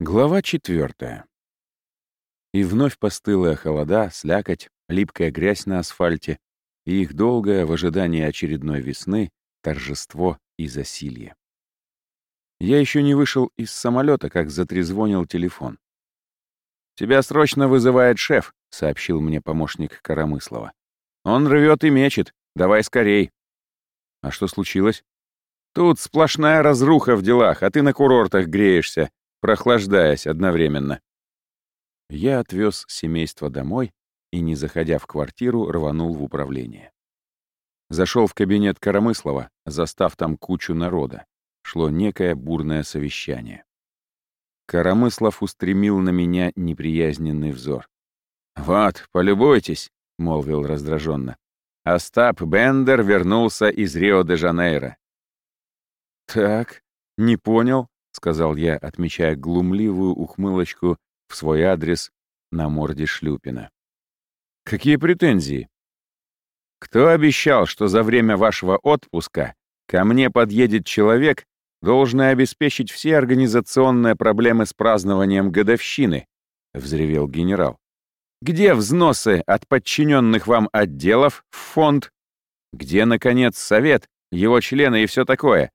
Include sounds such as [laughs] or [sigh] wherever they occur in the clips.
Глава четвертая. И вновь постылая холода, слякоть, липкая грязь на асфальте и их долгое в ожидании очередной весны торжество и засилье. Я еще не вышел из самолета, как затрезвонил телефон. «Тебя срочно вызывает шеф», — сообщил мне помощник Коромыслова. «Он рвет и мечет. Давай скорей». «А что случилось?» «Тут сплошная разруха в делах, а ты на курортах греешься прохлаждаясь одновременно. Я отвез семейство домой и, не заходя в квартиру, рванул в управление. Зашел в кабинет Коромыслова, застав там кучу народа. Шло некое бурное совещание. Коромыслов устремил на меня неприязненный взор. «Вот, полюбуйтесь», — молвил раздраженно. Остап Бендер вернулся из Рио-де-Жанейро. «Так, не понял», — сказал я, отмечая глумливую ухмылочку в свой адрес на морде Шлюпина. «Какие претензии?» «Кто обещал, что за время вашего отпуска ко мне подъедет человек, должный обеспечить все организационные проблемы с празднованием годовщины?» — взревел генерал. «Где взносы от подчиненных вам отделов в фонд? Где, наконец, совет, его члены и все такое?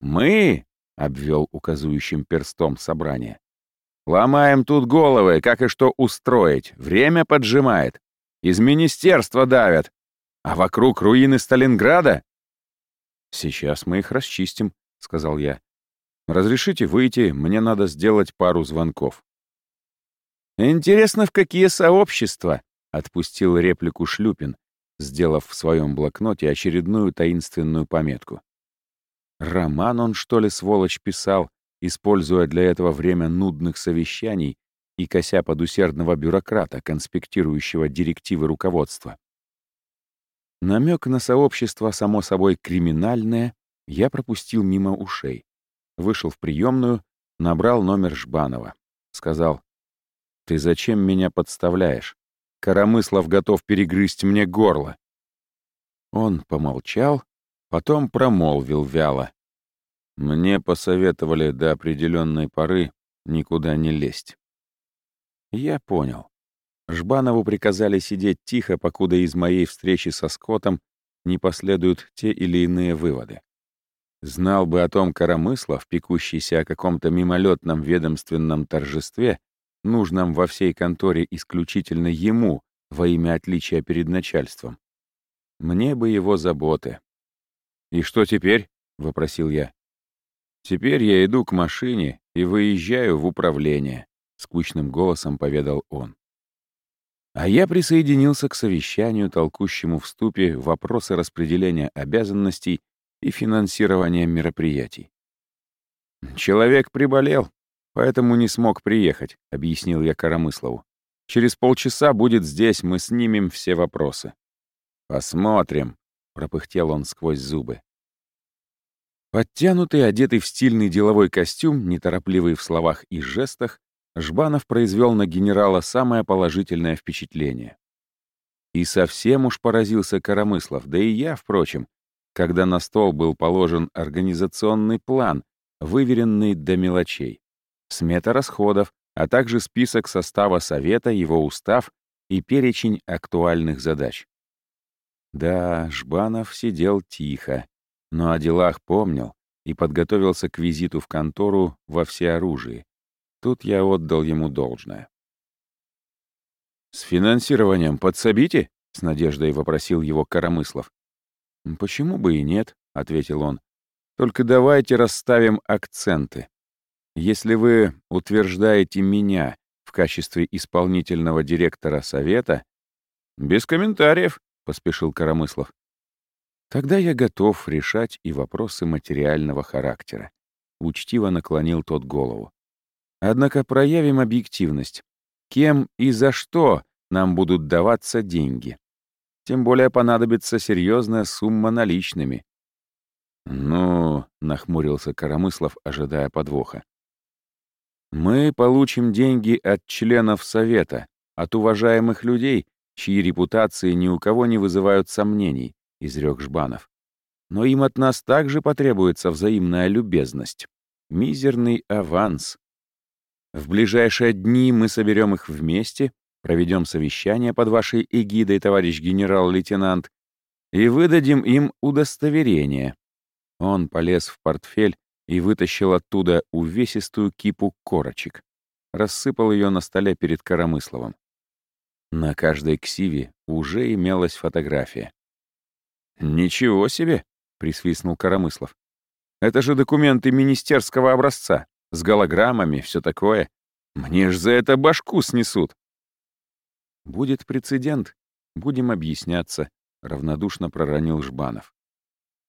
Мы, обвел указующим перстом собрание. «Ломаем тут головы, как и что устроить. Время поджимает. Из министерства давят. А вокруг руины Сталинграда?» «Сейчас мы их расчистим», — сказал я. «Разрешите выйти, мне надо сделать пару звонков». «Интересно, в какие сообщества?» — отпустил реплику Шлюпин, сделав в своем блокноте очередную таинственную пометку. Роман он, что ли, сволочь, писал, используя для этого время нудных совещаний и кося под усердного бюрократа, конспектирующего директивы руководства. Намек на сообщество, само собой, криминальное, я пропустил мимо ушей. Вышел в приемную, набрал номер Жбанова. Сказал, «Ты зачем меня подставляешь? Коромыслов готов перегрызть мне горло». Он помолчал, Потом промолвил вяло. Мне посоветовали до определенной поры никуда не лезть. Я понял. Жбанову приказали сидеть тихо, покуда из моей встречи со Скоттом не последуют те или иные выводы. Знал бы о том Коромыслов, пекущийся о каком-то мимолетном ведомственном торжестве, нужном во всей конторе исключительно ему во имя отличия перед начальством. Мне бы его заботы. «И что теперь?» — вопросил я. «Теперь я иду к машине и выезжаю в управление», — скучным голосом поведал он. А я присоединился к совещанию, толкущему в ступе вопросы распределения обязанностей и финансирования мероприятий. «Человек приболел, поэтому не смог приехать», — объяснил я Коромыслову. «Через полчаса будет здесь, мы снимем все вопросы». «Посмотрим», пропыхтел он сквозь зубы. Подтянутый, одетый в стильный деловой костюм, неторопливый в словах и жестах, Жбанов произвел на генерала самое положительное впечатление. И совсем уж поразился Коромыслов, да и я, впрочем, когда на стол был положен организационный план, выверенный до мелочей, смета расходов, а также список состава совета, его устав и перечень актуальных задач. Да, Жбанов сидел тихо, но о делах помнил и подготовился к визиту в контору во всеоружии. Тут я отдал ему должное. «С финансированием подсобите?» — с надеждой вопросил его Коромыслов. «Почему бы и нет?» — ответил он. «Только давайте расставим акценты. Если вы утверждаете меня в качестве исполнительного директора совета...» «Без комментариев», поспешил Коромыслов. Тогда я готов решать и вопросы материального характера. Учтиво наклонил тот голову. Однако проявим объективность. Кем и за что нам будут даваться деньги? Тем более понадобится серьезная сумма наличными. «Ну», — нахмурился Коромыслов, ожидая подвоха. «Мы получим деньги от членов Совета, от уважаемых людей, чьи репутации ни у кого не вызывают сомнений, — изрек Жбанов. Но им от нас также потребуется взаимная любезность. Мизерный аванс. В ближайшие дни мы соберем их вместе, проведем совещание под вашей эгидой, товарищ генерал-лейтенант, и выдадим им удостоверение. Он полез в портфель и вытащил оттуда увесистую кипу корочек. Рассыпал ее на столе перед Коромысловым. На каждой ксиве уже имелась фотография. «Ничего себе!» — присвистнул Коромыслов. «Это же документы министерского образца, с голограммами, все такое. Мне ж за это башку снесут!» «Будет прецедент, будем объясняться», — равнодушно проронил Жбанов.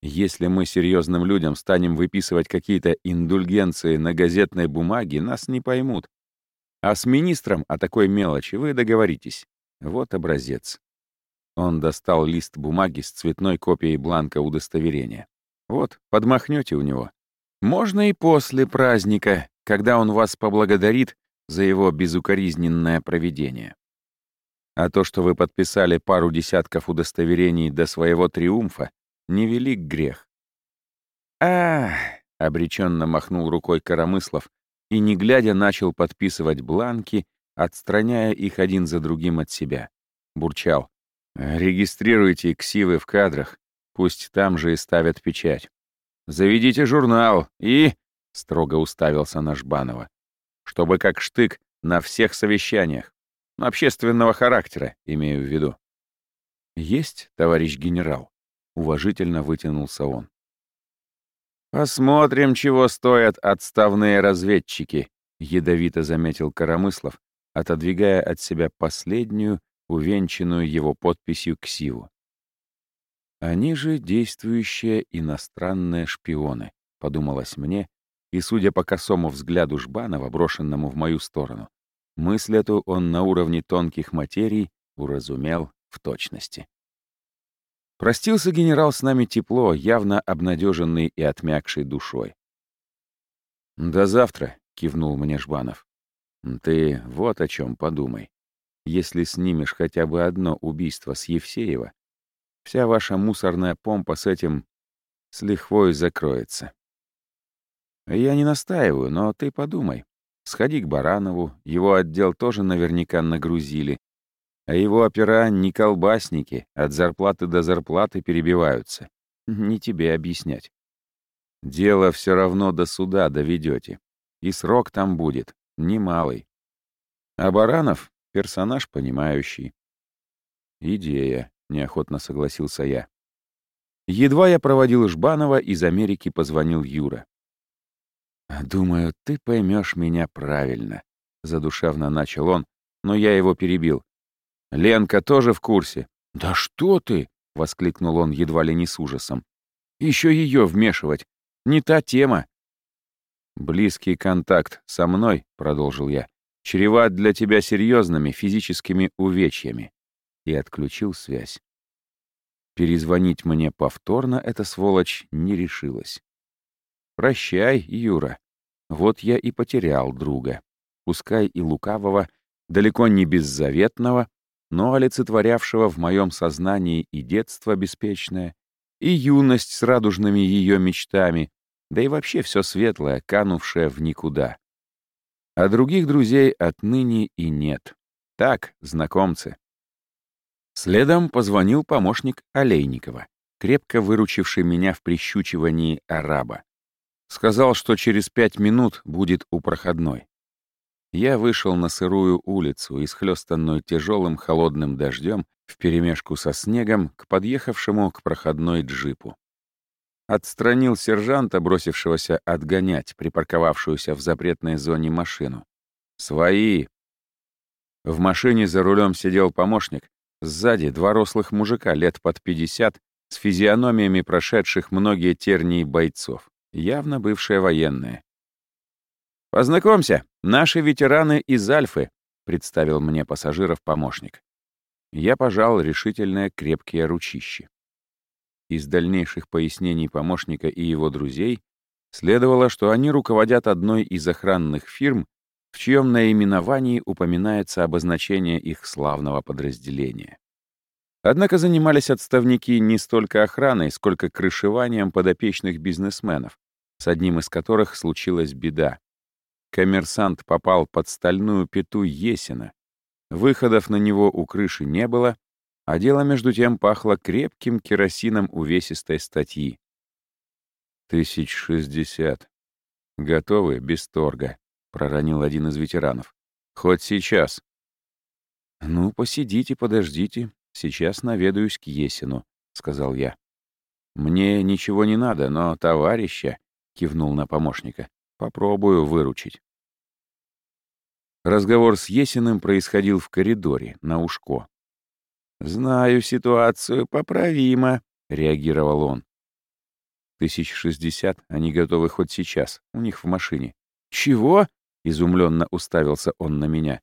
«Если мы серьезным людям станем выписывать какие-то индульгенции на газетной бумаге, нас не поймут. А с министром о такой мелочи вы договоритесь. Вот образец». Он достал лист бумаги с цветной копией бланка удостоверения. «Вот, подмахнете у него. Можно и после праздника, когда он вас поблагодарит за его безукоризненное проведение. А то, что вы подписали пару десятков удостоверений до своего триумфа, невелик грех. а обреченно махнул рукой Коромыслов и, не глядя, начал подписывать бланки, отстраняя их один за другим от себя. Бурчал. «Регистрируйте ксивы в кадрах, пусть там же и ставят печать. Заведите журнал и...» — строго уставился на Жбанова. «Чтобы как штык на всех совещаниях. Общественного характера, имею в виду. «Есть, товарищ генерал», — уважительно вытянулся он. «Посмотрим, чего стоят отставные разведчики», — ядовито заметил Коромыслов, отодвигая от себя последнюю, увенчанную его подписью ксиву. «Они же действующие иностранные шпионы», — подумалось мне, и, судя по косому взгляду Жбанова, брошенному в мою сторону, Мысль эту он на уровне тонких материй уразумел в точности. Простился генерал с нами тепло, явно обнадеженный и отмякший душой. «До завтра», — кивнул мне Жбанов. «Ты вот о чем подумай. Если снимешь хотя бы одно убийство с Евсеева, вся ваша мусорная помпа с этим с лихвой закроется. Я не настаиваю, но ты подумай. Сходи к Баранову, его отдел тоже наверняка нагрузили. А его опера не колбасники, от зарплаты до зарплаты перебиваются. Не тебе объяснять. Дело все равно до суда доведете. И срок там будет, немалый. А Баранов — персонаж понимающий. Идея, — неохотно согласился я. Едва я проводил Жбанова, из Америки позвонил Юра. «Думаю, ты поймешь меня правильно», — задушевно начал он, но я его перебил. «Ленка тоже в курсе?» «Да что ты!» — воскликнул он едва ли не с ужасом. «Еще ее вмешивать. Не та тема». «Близкий контакт со мной», — продолжил я, «чреват для тебя серьезными физическими увечьями». И отключил связь. Перезвонить мне повторно эта сволочь не решилась. Прощай, Юра. Вот я и потерял друга. Пускай и лукавого, далеко не беззаветного, но олицетворявшего в моем сознании и детство беспечное, и юность с радужными ее мечтами, да и вообще все светлое, канувшее в никуда. А других друзей отныне и нет. Так, знакомцы. Следом позвонил помощник Олейникова, крепко выручивший меня в прищучивании араба. Сказал, что через пять минут будет у проходной. Я вышел на сырую улицу, исхлёстанную тяжелым холодным дождем, вперемешку со снегом, к подъехавшему к проходной джипу. Отстранил сержанта, бросившегося отгонять припарковавшуюся в запретной зоне машину. «Свои!» В машине за рулем сидел помощник, сзади два рослых мужика лет под пятьдесят с физиономиями прошедших многие тернии бойцов явно бывшие военные. «Познакомься, наши ветераны из Альфы», — представил мне пассажиров помощник. Я пожал решительное крепкие ручище. Из дальнейших пояснений помощника и его друзей следовало, что они руководят одной из охранных фирм, в чьем наименовании упоминается обозначение их славного подразделения. Однако занимались отставники не столько охраной, сколько крышеванием подопечных бизнесменов, с одним из которых случилась беда. коммерсант попал под стальную пету Есина. Выходов на него у крыши не было, а дело между тем пахло крепким керосином увесистой статьи. «Тысяч шестьдесят. Готовы, без торга», — проронил один из ветеранов. «Хоть сейчас». «Ну, посидите, подождите. Сейчас наведаюсь к Есину», — сказал я. «Мне ничего не надо, но товарища», — кивнул на помощника, — «попробую выручить». Разговор с Есиным происходил в коридоре, на ушко. «Знаю ситуацию, поправимо», — реагировал он. «Тысяч шестьдесят, они готовы хоть сейчас, у них в машине». «Чего?» — изумленно уставился он на меня.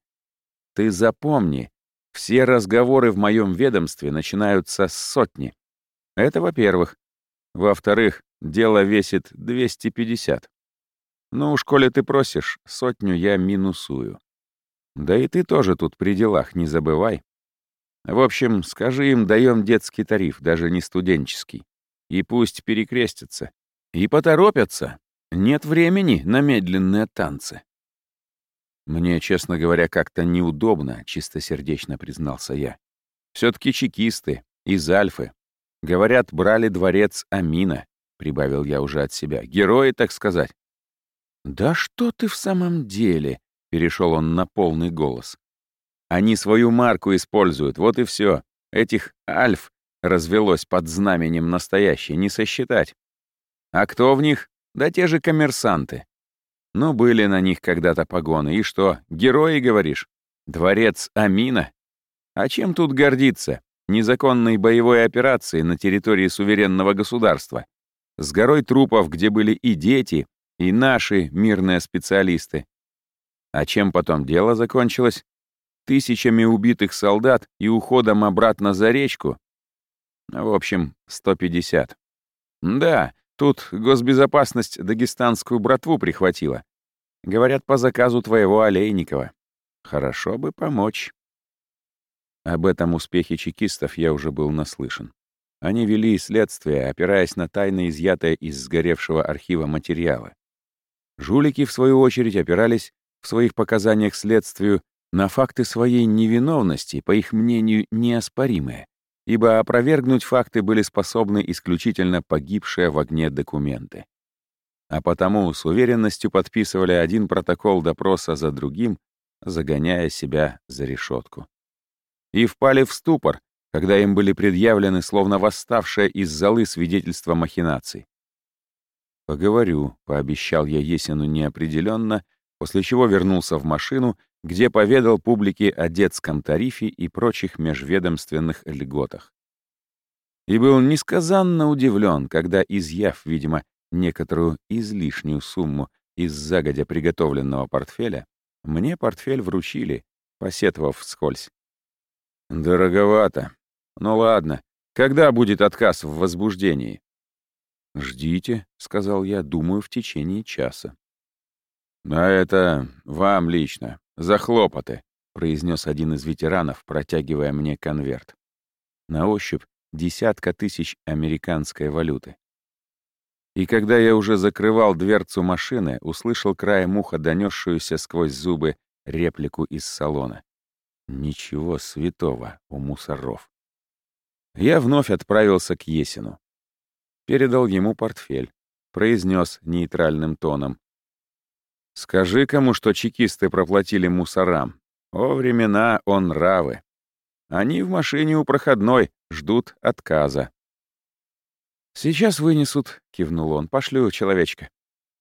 «Ты запомни, все разговоры в моем ведомстве начинаются с сотни. Это во-первых. Во-вторых, дело весит 250. Ну уж, коли ты просишь, сотню я минусую. Да и ты тоже тут при делах, не забывай. В общем, скажи им, даем детский тариф, даже не студенческий. И пусть перекрестятся. И поторопятся. Нет времени на медленные танцы. Мне, честно говоря, как-то неудобно, чистосердечно признался я. все таки чекисты, из Альфы. Говорят, брали дворец Амина, прибавил я уже от себя. Герои, так сказать. Да что ты в самом деле? Перешел он на полный голос. Они свою марку используют, вот и все. Этих Альф развелось под знаменем настоящей, не сосчитать. А кто в них? Да те же коммерсанты. Ну, были на них когда-то погоны. И что, герои, говоришь? Дворец Амина? А чем тут гордиться? Незаконной боевой операции на территории суверенного государства. С горой трупов, где были и дети, и наши мирные специалисты. А чем потом дело закончилось? Тысячами убитых солдат и уходом обратно за речку? В общем, 150. Да, Тут госбезопасность дагестанскую братву прихватила. Говорят, по заказу твоего Олейникова. Хорошо бы помочь. Об этом успехе чекистов я уже был наслышан. Они вели следствие, опираясь на тайно изъятое из сгоревшего архива материала. Жулики, в свою очередь, опирались в своих показаниях следствию на факты своей невиновности, по их мнению, неоспоримые ибо опровергнуть факты были способны исключительно погибшие в огне документы. А потому с уверенностью подписывали один протокол допроса за другим, загоняя себя за решетку. И впали в ступор, когда им были предъявлены словно восставшие из золы свидетельства махинаций. «Поговорю», — пообещал я Есину неопределенно, после чего вернулся в машину где поведал публике о детском тарифе и прочих межведомственных льготах. И был несказанно удивлен, когда, изъяв, видимо, некоторую излишнюю сумму из загодя приготовленного портфеля, мне портфель вручили, посетовав вскользь. «Дороговато. Ну ладно. Когда будет отказ в возбуждении?» «Ждите», — сказал я, думаю, в течение часа. «А это вам лично. «За хлопоты», — произнес один из ветеранов, протягивая мне конверт. На ощупь десятка тысяч американской валюты. И когда я уже закрывал дверцу машины, услышал краем уха донесшуюся сквозь зубы реплику из салона. Ничего святого у мусоров. Я вновь отправился к Есину. Передал ему портфель. Произнес нейтральным тоном. Скажи кому, что чекисты проплатили мусорам. О времена он нравы. Они в машине у проходной, ждут отказа. «Сейчас вынесут», — кивнул он, — «пошлю человечка.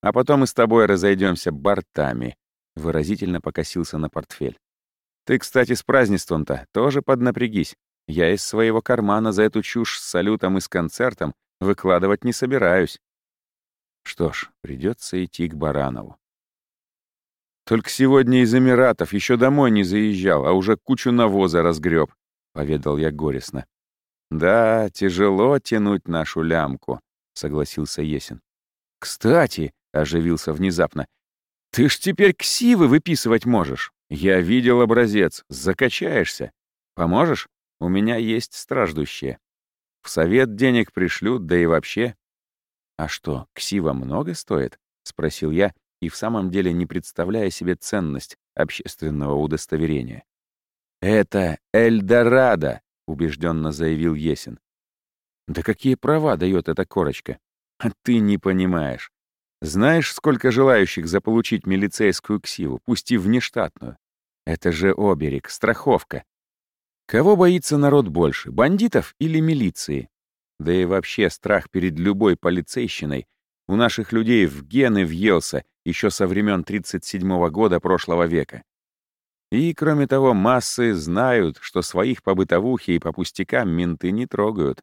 А потом мы с тобой разойдемся бортами», — выразительно покосился на портфель. «Ты, кстати, с празднеством-то тоже поднапрягись. Я из своего кармана за эту чушь с салютом и с концертом выкладывать не собираюсь». Что ж, придется идти к Баранову. Только сегодня из Эмиратов еще домой не заезжал, а уже кучу навоза разгреб, поведал я горестно. Да, тяжело тянуть нашу лямку, согласился Есин. Кстати, оживился внезапно, ты ж теперь ксивы выписывать можешь. Я видел образец, закачаешься. Поможешь? У меня есть страждущие. В совет денег пришлют, да и вообще. А что, ксива много стоит? Спросил я, и в самом деле не представляя себе ценность общественного удостоверения. «Это Эльдорадо!» — убежденно заявил Есин. «Да какие права дает эта корочка? А ты не понимаешь. Знаешь, сколько желающих заполучить милицейскую ксиву, пусть и внештатную? Это же оберег, страховка. Кого боится народ больше, бандитов или милиции? Да и вообще страх перед любой полицейщиной у наших людей в гены въелся еще со времен 37-го года прошлого века. И, кроме того, массы знают, что своих по бытовухе и по пустякам менты не трогают.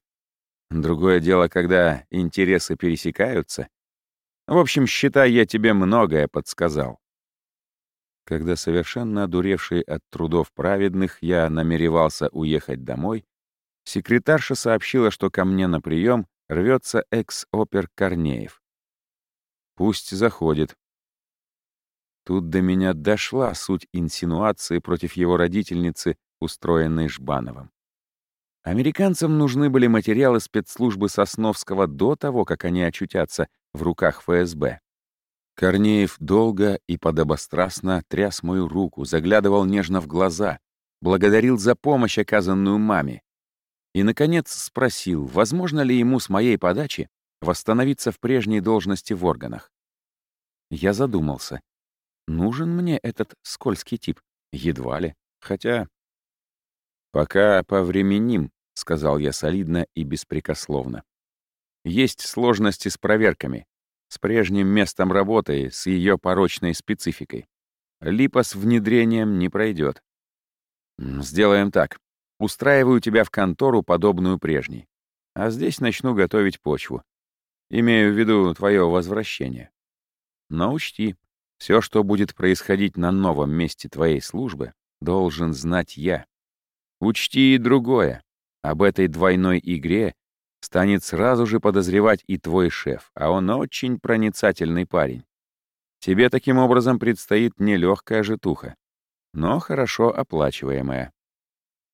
Другое дело, когда интересы пересекаются. В общем, считай, я тебе многое подсказал. Когда совершенно одуревший от трудов праведных я намеревался уехать домой, секретарша сообщила, что ко мне на прием рвется экс-опер Корнеев. Пусть заходит. Тут до меня дошла суть инсинуации против его родительницы, устроенной Жбановым. Американцам нужны были материалы спецслужбы Сосновского до того, как они очутятся в руках ФСБ. Корнеев долго и подобострастно тряс мою руку, заглядывал нежно в глаза, благодарил за помощь, оказанную маме. И, наконец, спросил, возможно ли ему с моей подачи восстановиться в прежней должности в органах. Я задумался. Нужен мне этот скользкий тип? Едва ли. Хотя... «Пока повременим», — сказал я солидно и беспрекословно. «Есть сложности с проверками с прежним местом работы, с ее порочной спецификой. Липа с внедрением не пройдет. Сделаем так. Устраиваю тебя в контору, подобную прежней. А здесь начну готовить почву. Имею в виду твое возвращение. Но учти, все, что будет происходить на новом месте твоей службы, должен знать я. Учти и другое. Об этой двойной игре станет сразу же подозревать и твой шеф, а он очень проницательный парень. Тебе таким образом предстоит нелегкая житуха, но хорошо оплачиваемая.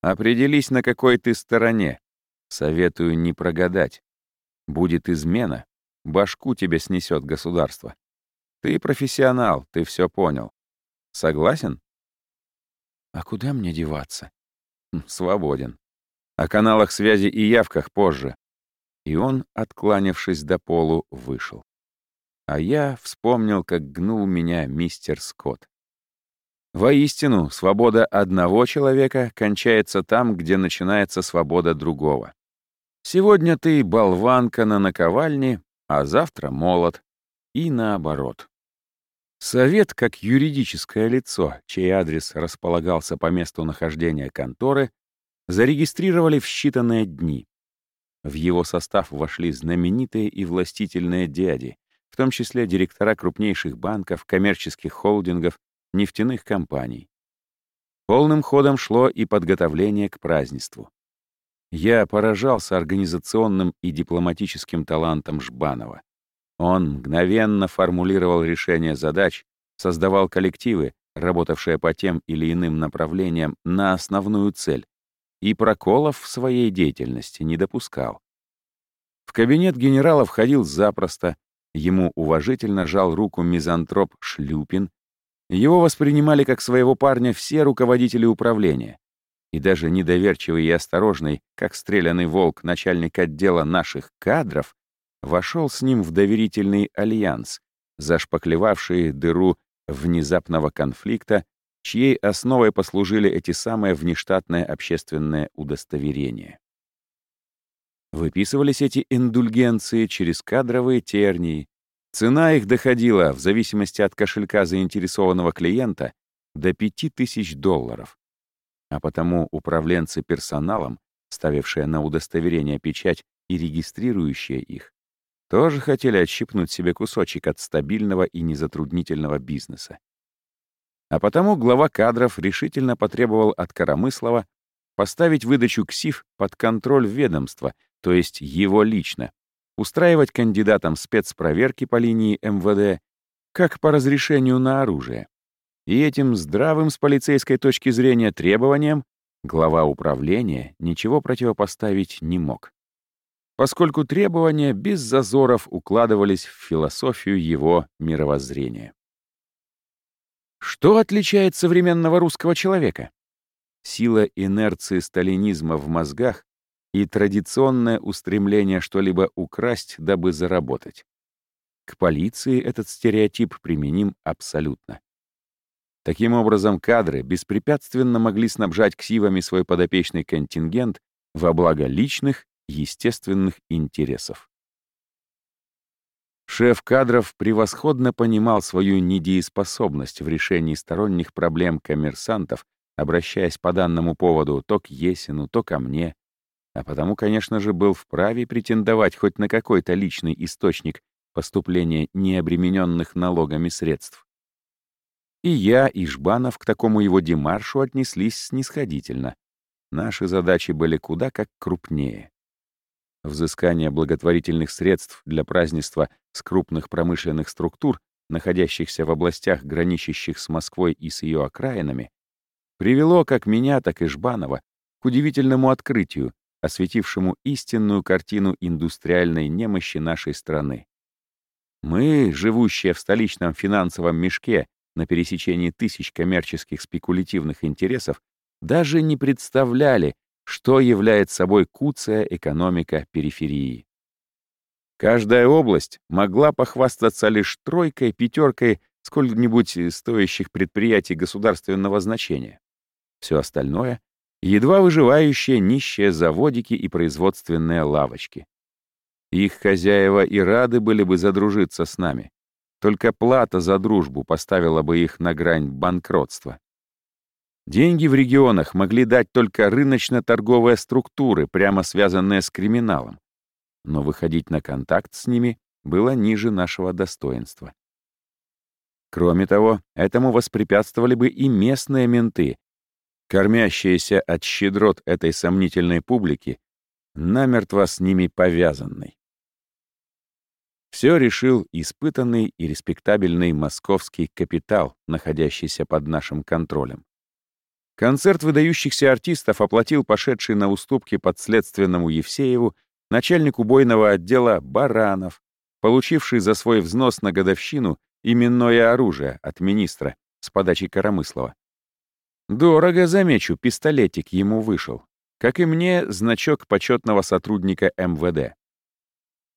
Определись, на какой ты стороне. Советую не прогадать. Будет измена, башку тебе снесет государство. Ты профессионал, ты все понял. Согласен? А куда мне деваться? Хм, свободен. О каналах связи и явках позже и он, откланявшись до полу, вышел. А я вспомнил, как гнул меня мистер Скотт. Воистину, свобода одного человека кончается там, где начинается свобода другого. Сегодня ты болванка на наковальне, а завтра молот. И наоборот. Совет, как юридическое лицо, чей адрес располагался по месту нахождения конторы, зарегистрировали в считанные дни. В его состав вошли знаменитые и властительные дяди, в том числе директора крупнейших банков, коммерческих холдингов, нефтяных компаний. Полным ходом шло и подготовление к празднеству. Я поражался организационным и дипломатическим талантом Жбанова. Он мгновенно формулировал решения задач, создавал коллективы, работавшие по тем или иным направлениям на основную цель и проколов в своей деятельности не допускал. В кабинет генерала входил запросто, ему уважительно жал руку мизантроп Шлюпин, его воспринимали как своего парня все руководители управления, и даже недоверчивый и осторожный, как стрелянный волк, начальник отдела наших кадров, вошел с ним в доверительный альянс, зашпаклевавший дыру внезапного конфликта чьей основой послужили эти самые внештатные общественные удостоверения. Выписывались эти индульгенции через кадровые тернии. Цена их доходила, в зависимости от кошелька заинтересованного клиента, до 5000 долларов. А потому управленцы персоналом, ставившие на удостоверение печать и регистрирующие их, тоже хотели отщипнуть себе кусочек от стабильного и незатруднительного бизнеса. А потому глава кадров решительно потребовал от Коромыслова поставить выдачу КСИФ под контроль ведомства, то есть его лично, устраивать кандидатам спецпроверки по линии МВД, как по разрешению на оружие. И этим здравым с полицейской точки зрения требованиям глава управления ничего противопоставить не мог, поскольку требования без зазоров укладывались в философию его мировоззрения. Что отличает современного русского человека? Сила инерции сталинизма в мозгах и традиционное устремление что-либо украсть, дабы заработать. К полиции этот стереотип применим абсолютно. Таким образом, кадры беспрепятственно могли снабжать ксивами свой подопечный контингент во благо личных, естественных интересов. Шеф кадров превосходно понимал свою недееспособность в решении сторонних проблем коммерсантов, обращаясь по данному поводу то к Есину, то ко мне, а потому, конечно же, был вправе претендовать хоть на какой-то личный источник поступления необремененных налогами средств. И я, и Жбанов к такому его демаршу отнеслись снисходительно. Наши задачи были куда как крупнее. Взыскание благотворительных средств для празднества с крупных промышленных структур, находящихся в областях, граничащих с Москвой и с ее окраинами, привело как меня, так и Жбанова к удивительному открытию, осветившему истинную картину индустриальной немощи нашей страны. Мы, живущие в столичном финансовом мешке на пересечении тысяч коммерческих спекулятивных интересов, даже не представляли, что является собой куцая экономика периферии. Каждая область могла похвастаться лишь тройкой, пятеркой сколь-нибудь стоящих предприятий государственного значения. Все остальное — едва выживающие нищие заводики и производственные лавочки. Их хозяева и рады были бы задружиться с нами. Только плата за дружбу поставила бы их на грань банкротства. Деньги в регионах могли дать только рыночно-торговые структуры, прямо связанные с криминалом. Но выходить на контакт с ними было ниже нашего достоинства. Кроме того, этому воспрепятствовали бы и местные менты, кормящиеся от щедрот этой сомнительной публики, намертво с ними повязанной. Все решил испытанный и респектабельный московский капитал, находящийся под нашим контролем. Концерт выдающихся артистов оплатил пошедший на уступки подследственному Евсееву начальник убойного отдела Баранов, получивший за свой взнос на годовщину именное оружие от министра с подачи Коромыслова. Дорого, замечу, пистолетик ему вышел. Как и мне, значок почетного сотрудника МВД.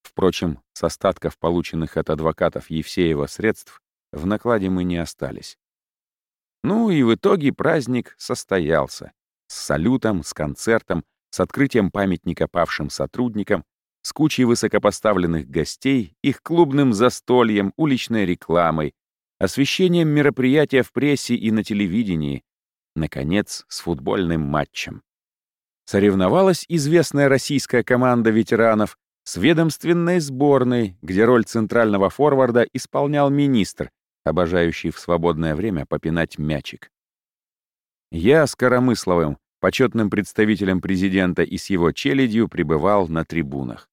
Впрочем, с остатков полученных от адвокатов Евсеева средств в накладе мы не остались. Ну и в итоге праздник состоялся. С салютом, с концертом, с открытием памятника павшим сотрудникам, с кучей высокопоставленных гостей, их клубным застольем, уличной рекламой, освещением мероприятия в прессе и на телевидении, наконец, с футбольным матчем. Соревновалась известная российская команда ветеранов с ведомственной сборной, где роль центрального форварда исполнял министр, обожающий в свободное время попинать мячик. Я с Коромысловым, почетным представителем президента и с его челядью, пребывал на трибунах.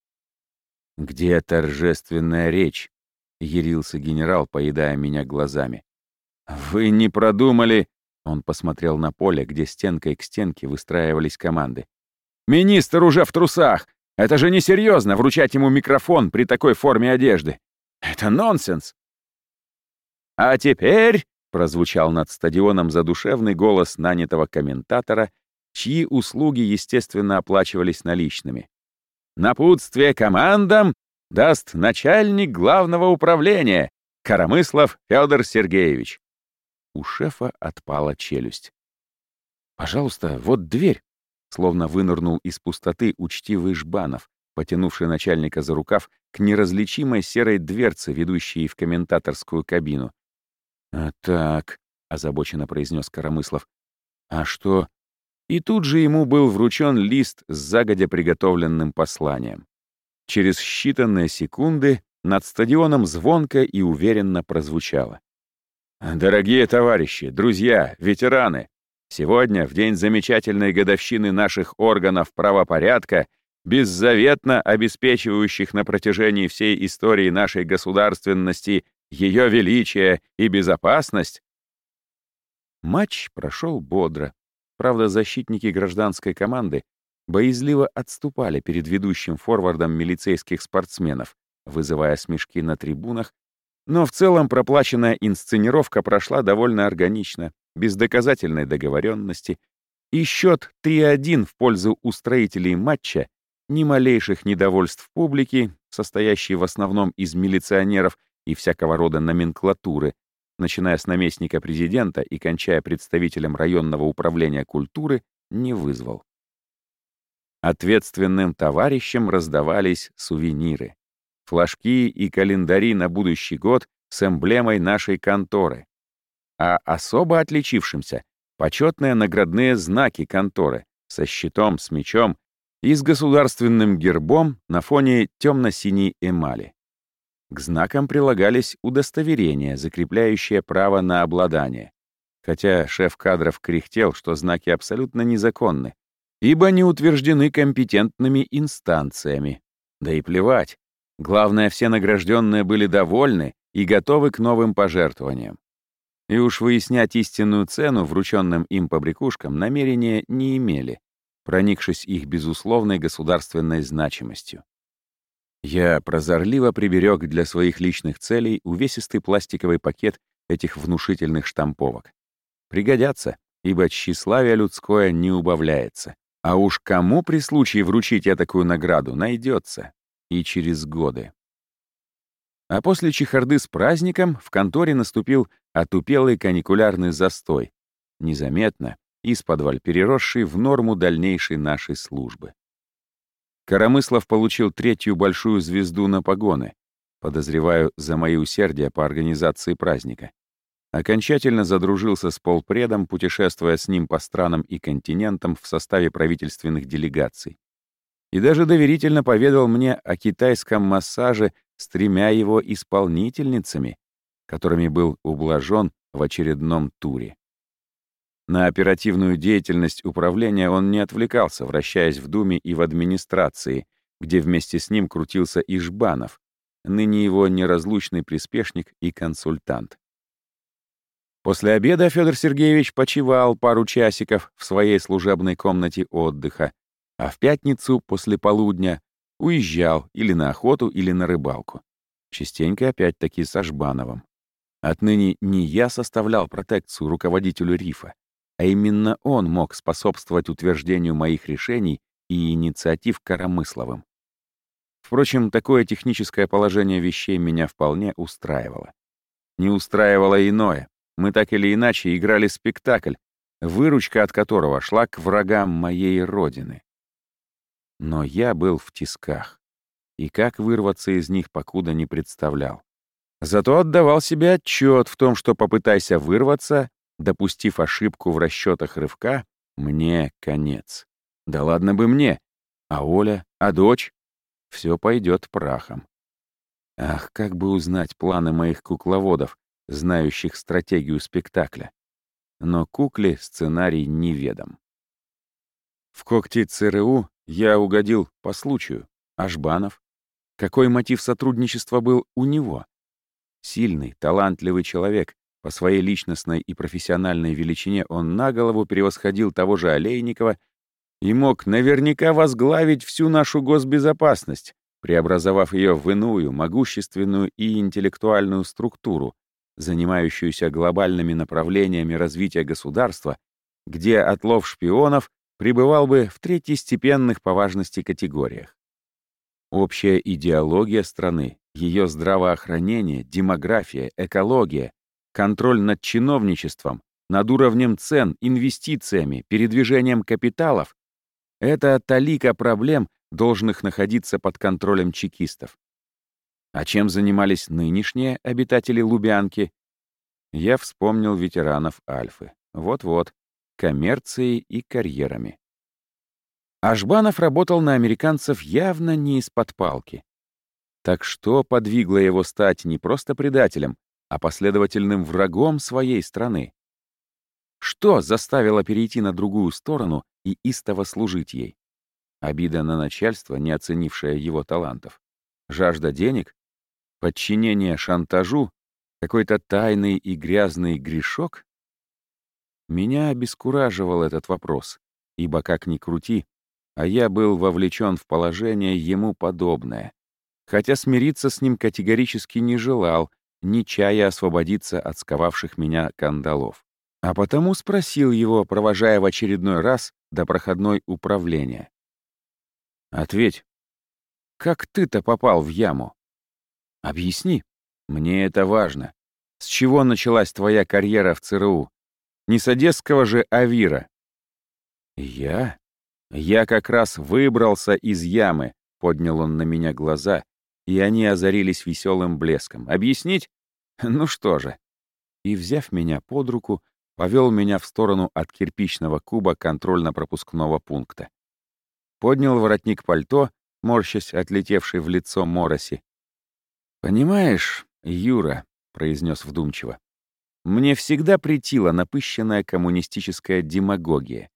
«Где торжественная речь?» — ярился генерал, поедая меня глазами. «Вы не продумали...» — он посмотрел на поле, где стенкой к стенке выстраивались команды. «Министр уже в трусах! Это же несерьезно вручать ему микрофон при такой форме одежды. Это нонсенс. А теперь прозвучал над стадионом задушевный голос нанятого комментатора, чьи услуги, естественно, оплачивались наличными. Напутствие командам даст начальник главного управления Коромыслов Федор Сергеевич. У шефа отпала челюсть. «Пожалуйста, вот дверь», Словно вынырнул из пустоты учтивый Жбанов, потянувший начальника за рукав к неразличимой серой дверце, ведущей в комментаторскую кабину. «А так», — озабоченно произнес Коромыслов, — «а что?» И тут же ему был вручен лист с загодя приготовленным посланием. Через считанные секунды над стадионом звонко и уверенно прозвучало. «Дорогие товарищи, друзья, ветераны, Сегодня, в день замечательной годовщины наших органов правопорядка, беззаветно обеспечивающих на протяжении всей истории нашей государственности ее величие и безопасность, матч прошел бодро. Правда, защитники гражданской команды боязливо отступали перед ведущим форвардом милицейских спортсменов, вызывая смешки на трибунах, Но в целом проплаченная инсценировка прошла довольно органично, без доказательной договоренности, и счет 3-1 в пользу устроителей матча, ни малейших недовольств публики, состоящей в основном из милиционеров и всякого рода номенклатуры, начиная с наместника президента и кончая представителем районного управления культуры, не вызвал. Ответственным товарищам раздавались сувениры. Флажки и календари на будущий год с эмблемой нашей конторы. А особо отличившимся — почетные наградные знаки конторы со щитом, с мечом и с государственным гербом на фоне темно-синей эмали. К знакам прилагались удостоверения, закрепляющие право на обладание. Хотя шеф кадров кряхтел, что знаки абсолютно незаконны, ибо не утверждены компетентными инстанциями. Да и плевать. Главное, все награжденные были довольны и готовы к новым пожертвованиям. И уж выяснять истинную цену врученным им побрякушкам намерения не имели, проникшись их безусловной государственной значимостью. Я прозорливо приберег для своих личных целей увесистый пластиковый пакет этих внушительных штамповок. Пригодятся, ибо тщеславие людское не убавляется. А уж кому при случае вручить такую награду найдется и через годы. А после чехарды с праздником в конторе наступил отупелый каникулярный застой, незаметно, из-под переросший в норму дальнейшей нашей службы. Коромыслов получил третью большую звезду на погоны, подозреваю, за мои усердия по организации праздника. Окончательно задружился с полпредом, путешествуя с ним по странам и континентам в составе правительственных делегаций. И даже доверительно поведал мне о китайском массаже с тремя его исполнительницами, которыми был ублажен в очередном туре. На оперативную деятельность управления он не отвлекался, вращаясь в Думе и в администрации, где вместе с ним крутился и Жбанов, ныне его неразлучный приспешник и консультант. После обеда Федор Сергеевич почивал пару часиков в своей служебной комнате отдыха, а в пятницу после полудня уезжал или на охоту, или на рыбалку. Частенько опять-таки со Жбановым. Отныне не я составлял протекцию руководителю рифа, а именно он мог способствовать утверждению моих решений и инициатив Коромысловым. Впрочем, такое техническое положение вещей меня вполне устраивало. Не устраивало иное. Мы так или иначе играли спектакль, выручка от которого шла к врагам моей родины. Но я был в тисках, и как вырваться из них покуда не представлял. Зато отдавал себе отчет в том, что попытайся вырваться, Допустив ошибку в расчетах рывка, мне конец. Да ладно бы мне. А Оля, а дочь? Все пойдет прахом. Ах, как бы узнать планы моих кукловодов, знающих стратегию спектакля. Но кукле сценарий неведом. В когти ЦРУ я угодил по случаю. Ашбанов. Какой мотив сотрудничества был у него? Сильный, талантливый человек, по своей личностной и профессиональной величине он на голову превосходил того же Олейникова и мог наверняка возглавить всю нашу госбезопасность, преобразовав ее в иную, могущественную и интеллектуальную структуру, занимающуюся глобальными направлениями развития государства, где отлов шпионов пребывал бы в третьестепенных по важности категориях. Общая идеология страны, ее здравоохранение, демография, экология, контроль над чиновничеством, над уровнем цен, инвестициями, передвижением капиталов — это талика проблем, должных находиться под контролем чекистов. А чем занимались нынешние обитатели Лубянки? Я вспомнил ветеранов Альфы. Вот-вот, коммерцией и карьерами. Ашбанов работал на американцев явно не из-под палки. Так что подвигло его стать не просто предателем, а последовательным врагом своей страны. Что заставило перейти на другую сторону и истово служить ей? Обида на начальство, не оценившее его талантов? Жажда денег? Подчинение шантажу? Какой-то тайный и грязный грешок? Меня обескураживал этот вопрос, ибо, как ни крути, а я был вовлечен в положение ему подобное. Хотя смириться с ним категорически не желал, не чая освободиться от сковавших меня кандалов. А потому спросил его, провожая в очередной раз до проходной управления. «Ответь, как ты-то попал в яму? Объясни, мне это важно. С чего началась твоя карьера в ЦРУ? Не с одесского же Авира?» «Я? Я как раз выбрался из ямы», — поднял он на меня глаза, и они озарились веселым блеском. «Объяснить? [laughs] Ну что же». И, взяв меня под руку, повел меня в сторону от кирпичного куба контрольно-пропускного пункта. Поднял воротник пальто, морщась отлетевший в лицо мороси. «Понимаешь, Юра», — произнес вдумчиво, «мне всегда притила напыщенная коммунистическая демагогия.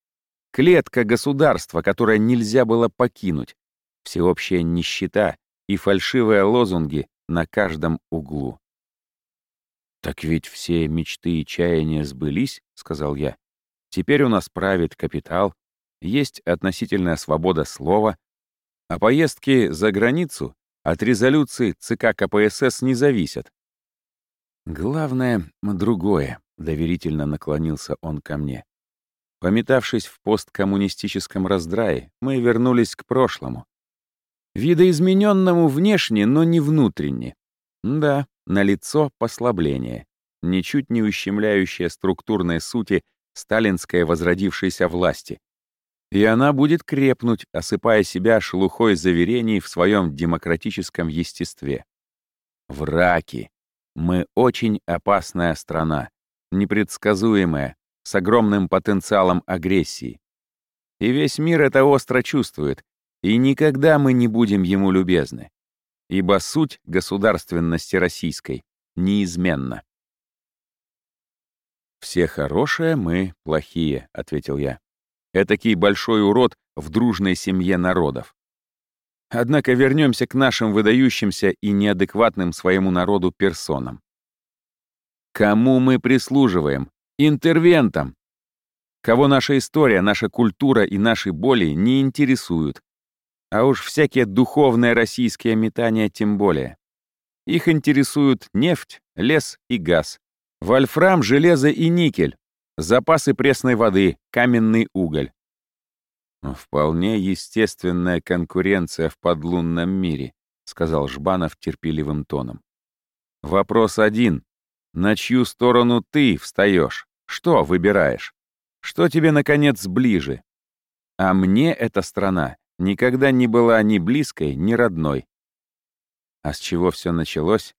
Клетка государства, которое нельзя было покинуть, всеобщая нищета и фальшивые лозунги на каждом углу. «Так ведь все мечты и чаяния сбылись», — сказал я. «Теперь у нас правит капитал, есть относительная свобода слова, а поездки за границу от резолюции ЦК КПСС не зависят». «Главное — другое», — доверительно наклонился он ко мне. Пометавшись в посткоммунистическом раздрае, мы вернулись к прошлому. Видоизмененному внешне, но не внутренне. Да, налицо послабление, ничуть не ущемляющее структурной сути сталинской возродившейся власти. И она будет крепнуть, осыпая себя шелухой заверений в своем демократическом естестве. Враки. Мы очень опасная страна, непредсказуемая, с огромным потенциалом агрессии. И весь мир это остро чувствует, и никогда мы не будем ему любезны ибо суть государственности российской неизменна. «Все хорошие, мы плохие», — ответил я. «Этакий большой урод в дружной семье народов. Однако вернемся к нашим выдающимся и неадекватным своему народу персонам. Кому мы прислуживаем? Интервентам. Кого наша история, наша культура и наши боли не интересуют, а уж всякие духовные российские метания тем более. Их интересуют нефть, лес и газ, вольфрам, железо и никель, запасы пресной воды, каменный уголь. «Вполне естественная конкуренция в подлунном мире», сказал Жбанов терпеливым тоном. «Вопрос один. На чью сторону ты встаешь? Что выбираешь? Что тебе, наконец, ближе? А мне эта страна никогда не была ни близкой, ни родной. А с чего все началось?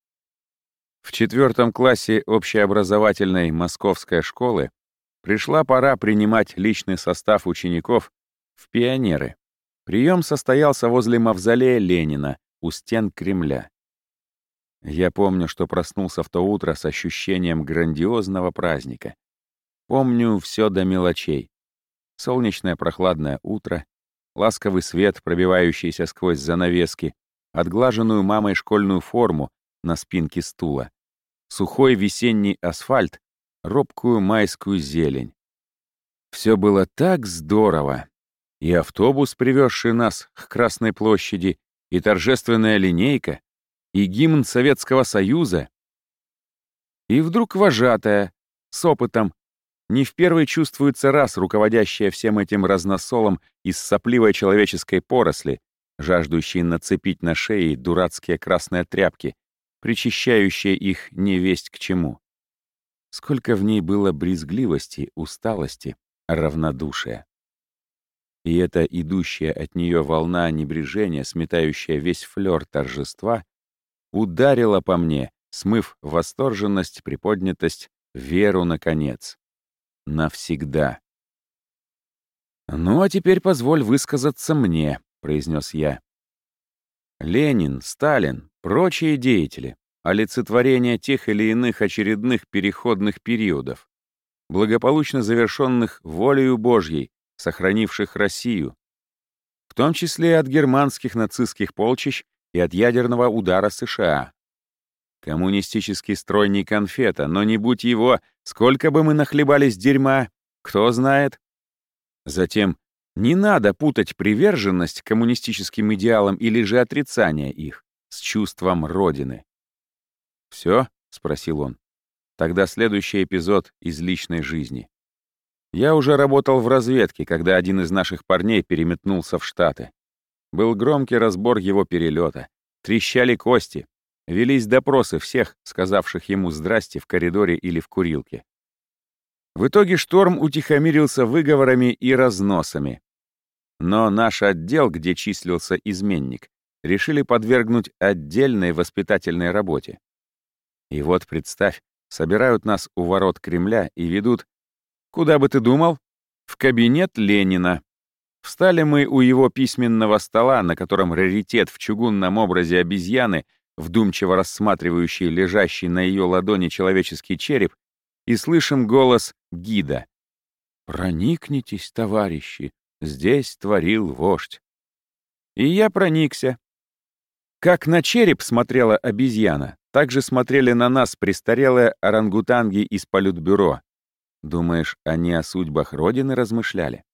В четвертом классе общеобразовательной московской школы пришла пора принимать личный состав учеников в пионеры. Прием состоялся возле мавзолея Ленина у стен Кремля. Я помню, что проснулся в то утро с ощущением грандиозного праздника. Помню все до мелочей. Солнечное прохладное утро, ласковый свет, пробивающийся сквозь занавески, отглаженную мамой школьную форму на спинке стула, сухой весенний асфальт, робкую майскую зелень. Все было так здорово. И автобус, привезший нас к Красной площади, и торжественная линейка, и гимн Советского Союза. И вдруг вожатая, с опытом, не в первый чувствуется раз руководящая всем этим разносолом из сопливой человеческой поросли, жаждущей нацепить на шеи дурацкие красные тряпки, причащающие их невесть к чему. Сколько в ней было брезгливости, усталости, равнодушия. И эта идущая от нее волна небрежения, сметающая весь флёр торжества, ударила по мне, смыв восторженность, приподнятость, веру, наконец навсегда. «Ну, а теперь позволь высказаться мне», — произнес я. Ленин, Сталин, прочие деятели, олицетворение тех или иных очередных переходных периодов, благополучно завершенных волею Божьей, сохранивших Россию, в том числе от германских нацистских полчищ и от ядерного удара США. Коммунистический строй не конфета, но не будь его, сколько бы мы нахлебались дерьма, кто знает. Затем, не надо путать приверженность коммунистическим идеалам или же отрицание их с чувством Родины. «Все?» — спросил он. Тогда следующий эпизод из личной жизни. Я уже работал в разведке, когда один из наших парней переметнулся в Штаты. Был громкий разбор его перелета. Трещали кости. Велись допросы всех, сказавших ему «здрасте» в коридоре или в курилке. В итоге шторм утихомирился выговорами и разносами. Но наш отдел, где числился изменник, решили подвергнуть отдельной воспитательной работе. И вот, представь, собирают нас у ворот Кремля и ведут, куда бы ты думал, в кабинет Ленина. Встали мы у его письменного стола, на котором раритет в чугунном образе обезьяны, вдумчиво рассматривающий лежащий на ее ладони человеческий череп, и слышим голос гида. «Проникнитесь, товарищи, здесь творил вождь». И я проникся. Как на череп смотрела обезьяна, так же смотрели на нас престарелые орангутанги из политбюро. Думаешь, они о судьбах Родины размышляли?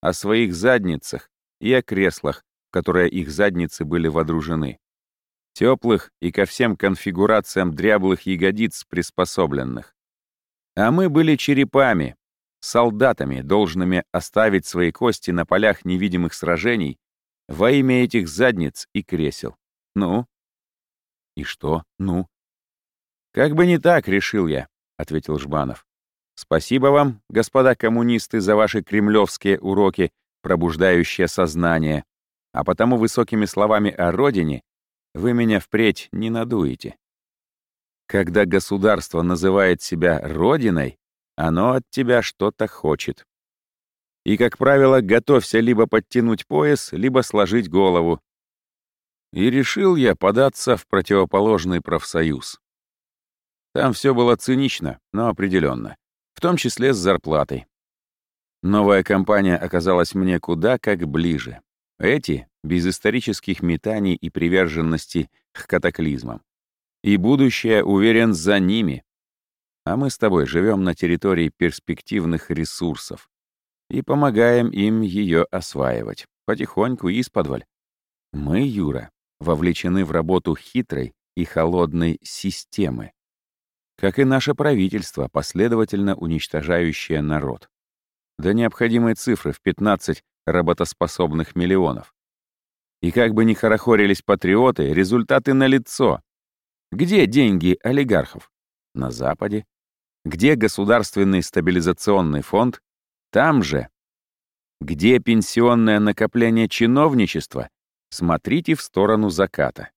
О своих задницах и о креслах, в которые их задницы были водружены. Теплых и ко всем конфигурациям дряблых ягодиц приспособленных. А мы были черепами, солдатами, должными оставить свои кости на полях невидимых сражений во имя этих задниц и кресел. «Ну?» «И что? Ну?» «Как бы не так, решил я», — ответил Жбанов. «Спасибо вам, господа коммунисты, за ваши кремлевские уроки, пробуждающие сознание, а потому высокими словами о родине вы меня впредь не надуете. Когда государство называет себя родиной, оно от тебя что-то хочет. И, как правило, готовься либо подтянуть пояс, либо сложить голову, и решил я податься в противоположный профсоюз. Там все было цинично, но определенно, в том числе с зарплатой. Новая компания оказалась мне куда как ближе. Эти — без исторических метаний и приверженности к катаклизмам. И будущее, уверен, за ними. А мы с тобой живем на территории перспективных ресурсов и помогаем им ее осваивать, потихоньку, из-подваль. Мы, Юра, вовлечены в работу хитрой и холодной системы, как и наше правительство, последовательно уничтожающее народ. До необходимой цифры в 15 работоспособных миллионов. И как бы ни хорохорились патриоты, результаты налицо. Где деньги олигархов? На Западе. Где государственный стабилизационный фонд? Там же. Где пенсионное накопление чиновничества? Смотрите в сторону заката.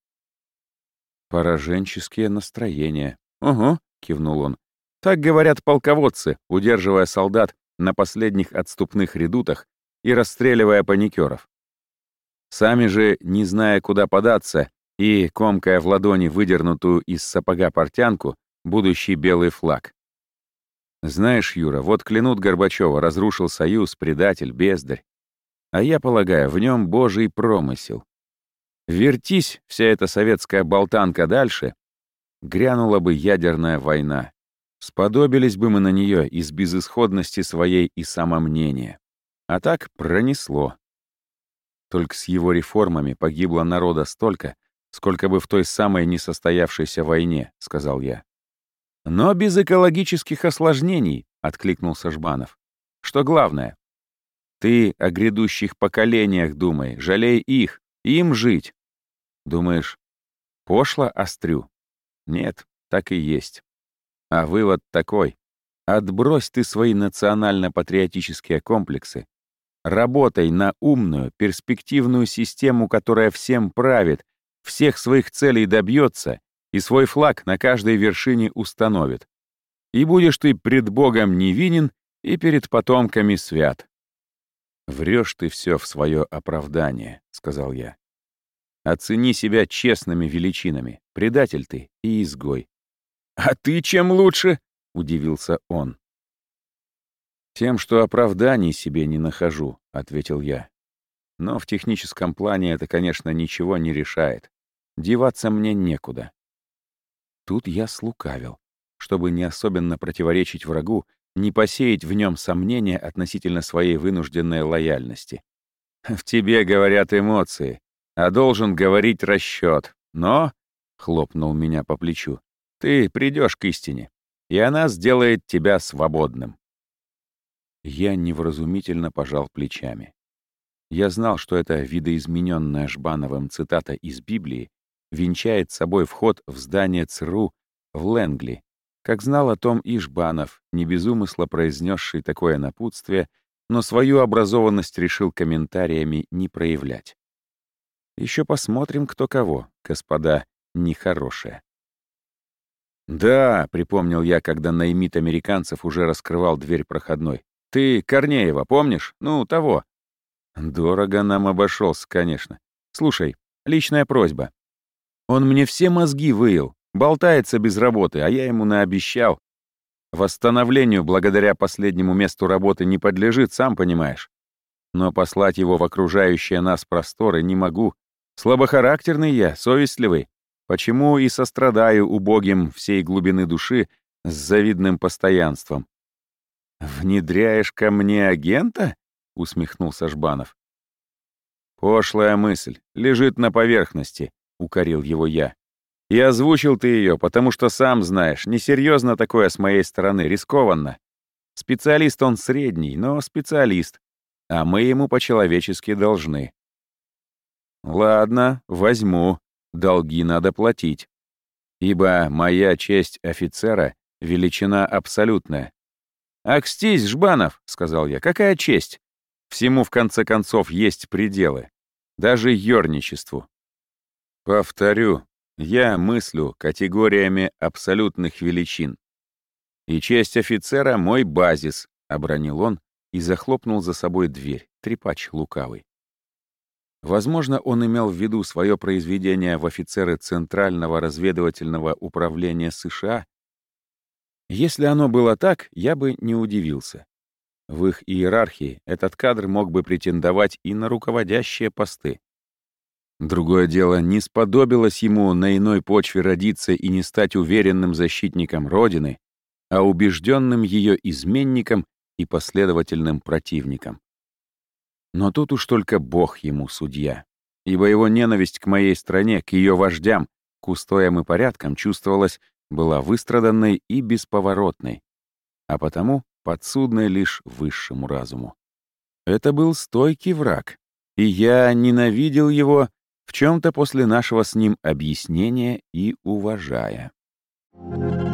Пораженческие настроения. «Угу», — кивнул он. «Так говорят полководцы, удерживая солдат на последних отступных редутах и расстреливая паникеров. Сами же, не зная, куда податься, и, комкая в ладони выдернутую из сапога портянку, будущий белый флаг. Знаешь, Юра, вот клянут Горбачева, разрушил союз, предатель, бездарь. А я полагаю, в нем божий промысел. Вертись вся эта советская болтанка дальше, грянула бы ядерная война. Сподобились бы мы на нее из безысходности своей и самомнения. А так пронесло. Только с его реформами погибло народа столько, сколько бы в той самой несостоявшейся войне, — сказал я. Но без экологических осложнений, — откликнулся Жбанов. Что главное? Ты о грядущих поколениях думай, жалей их, им жить. Думаешь, пошло острю? Нет, так и есть. А вывод такой. Отбрось ты свои национально-патриотические комплексы. Работай на умную, перспективную систему, которая всем правит, всех своих целей добьется и свой флаг на каждой вершине установит. И будешь ты пред Богом невинен и перед потомками свят. «Врешь ты все в свое оправдание», — сказал я. Оцени себя честными величинами. Предатель ты и изгой. «А ты чем лучше?» — удивился он. «Тем, что оправданий себе не нахожу», — ответил я. «Но в техническом плане это, конечно, ничего не решает. Деваться мне некуда». Тут я слукавил, чтобы не особенно противоречить врагу, не посеять в нем сомнения относительно своей вынужденной лояльности. «В тебе, говорят, эмоции», а должен говорить расчет. Но, — хлопнул меня по плечу, Ты придешь к истине, и она сделает тебя свободным. Я невразумительно пожал плечами. Я знал, что эта видоизмененная Жбановым цитата из Библии венчает собой вход в здание ЦРУ в Лэнгли, как знал о том и Жбанов, не без умысла произнесший такое напутствие, но свою образованность решил комментариями не проявлять. Еще посмотрим, кто кого, господа нехорошие. «Да», — припомнил я, когда наймит американцев уже раскрывал дверь проходной. «Ты Корнеева, помнишь? Ну, того». Дорого нам обошелся, конечно. Слушай, личная просьба. Он мне все мозги выил, болтается без работы, а я ему наобещал. Восстановлению благодаря последнему месту работы не подлежит, сам понимаешь. Но послать его в окружающие нас просторы не могу. Слабохарактерный я, совестливый. Почему и сострадаю убогим всей глубины души с завидным постоянством. «Внедряешь ко мне агента?» — усмехнулся Жбанов. «Пошлая мысль, лежит на поверхности», — укорил его я. «И озвучил ты ее, потому что сам знаешь, несерьезно такое с моей стороны, рискованно. Специалист он средний, но специалист, а мы ему по-человечески должны». «Ладно, возьму», долги надо платить. Ибо моя честь офицера — величина абсолютная. «Акстись, Жбанов!» — сказал я. «Какая честь? Всему, в конце концов, есть пределы. Даже ёрничеству». Повторю, я мыслю категориями абсолютных величин. И честь офицера — мой базис, — обронил он и захлопнул за собой дверь, трепач лукавый. Возможно, он имел в виду свое произведение в офицеры Центрального разведывательного управления США. Если оно было так, я бы не удивился. В их иерархии этот кадр мог бы претендовать и на руководящие посты. Другое дело, не сподобилось ему на иной почве родиться и не стать уверенным защитником Родины, а убежденным ее изменником и последовательным противником. Но тут уж только Бог ему судья. Ибо его ненависть к моей стране, к ее вождям, к устоям и порядкам чувствовалась, была выстраданной и бесповоротной, а потому подсудной лишь высшему разуму. Это был стойкий враг, и я ненавидел его в чем-то после нашего с ним объяснения и уважая. Thank you.